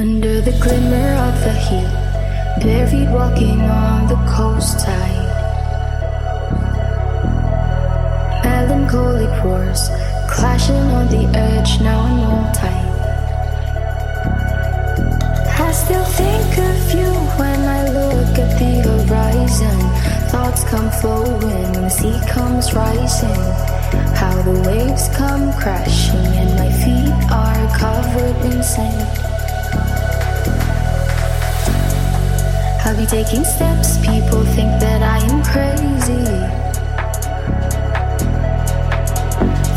Under the glimmer of the heat, buried walking on the coast tide. Melancholic roars, clashing on the edge, now I'm all tight. I still think of you when I look at the horizon. Thoughts come flowing, the sea comes rising. How the waves come crashing, and my feet are covered in sand. Be taking steps, people think that I am crazy.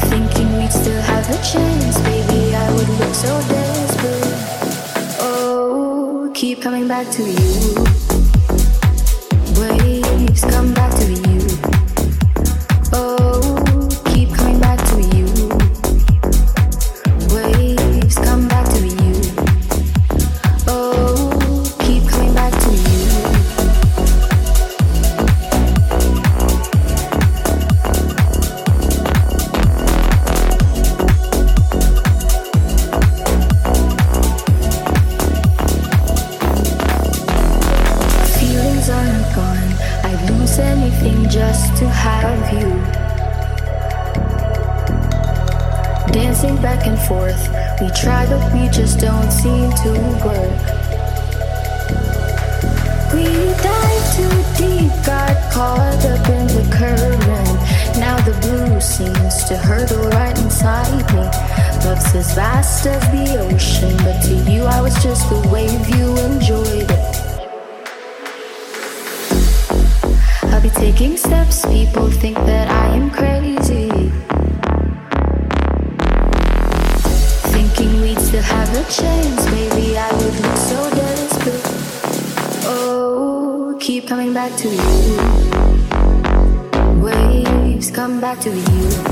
Thinking we'd still have a chance, baby, I would look so desperate. Oh, keep coming back to you. Just to have you. Dancing back and forth. We try, but we just don't seem to work. We dive too deep, got caught up in the current. Now the blue seems to hurtle right inside me. Love's as vast as the ocean, but to you I was just the wave you enjoyed be taking steps, people think that I am crazy. Thinking we'd still have a chance, maybe I would look so desperate. Oh, keep coming back to you. Waves come back to you. Keep coming back to you.